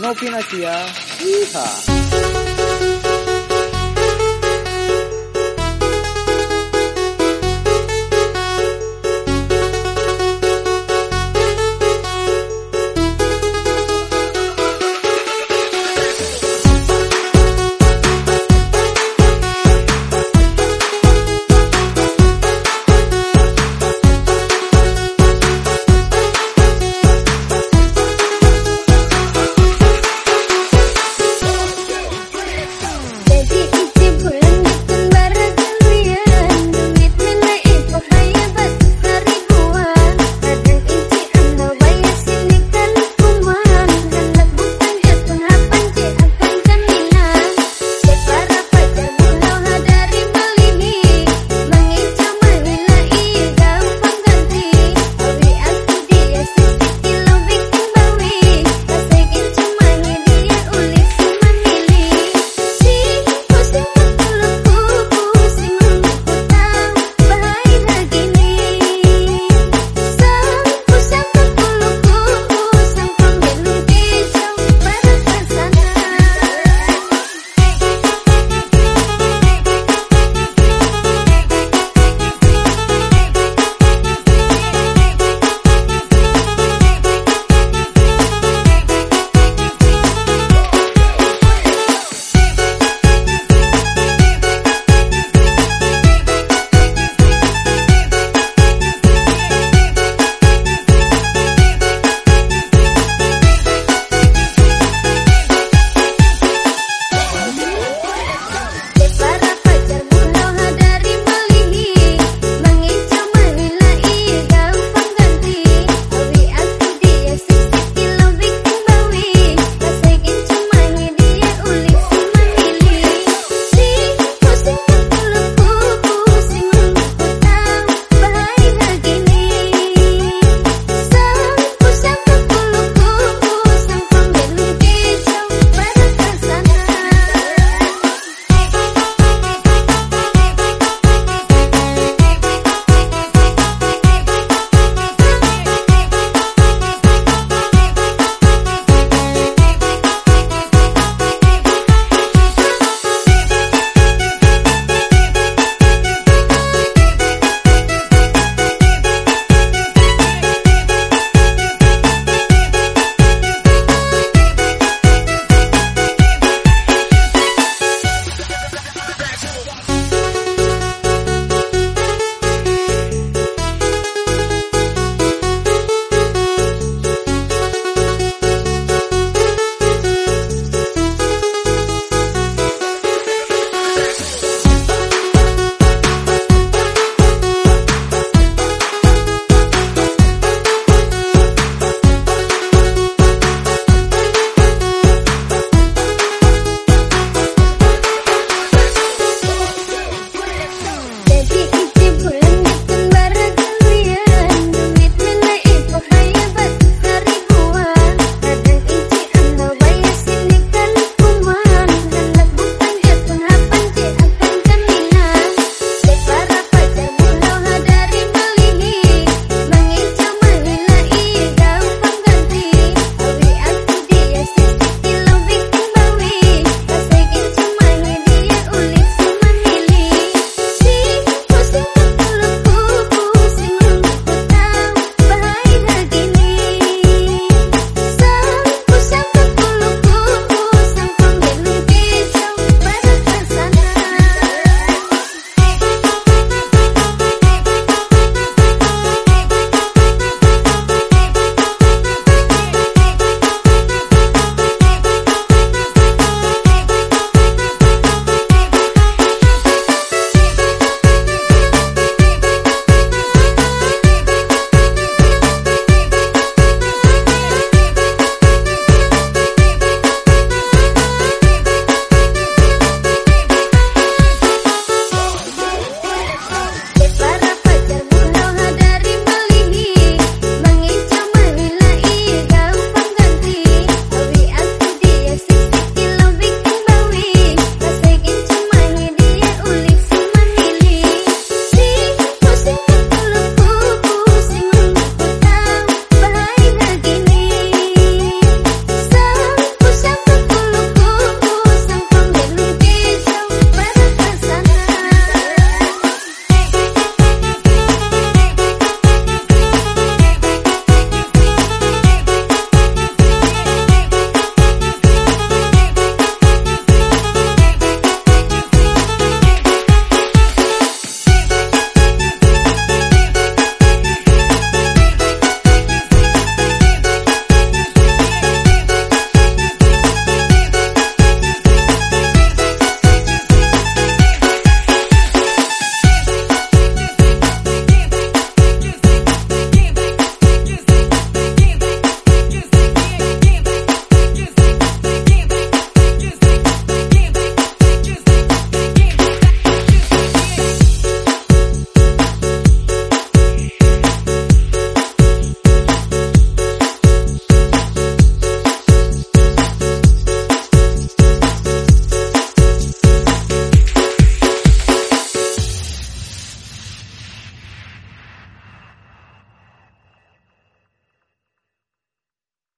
No opina aquí, ¿ah? Hija.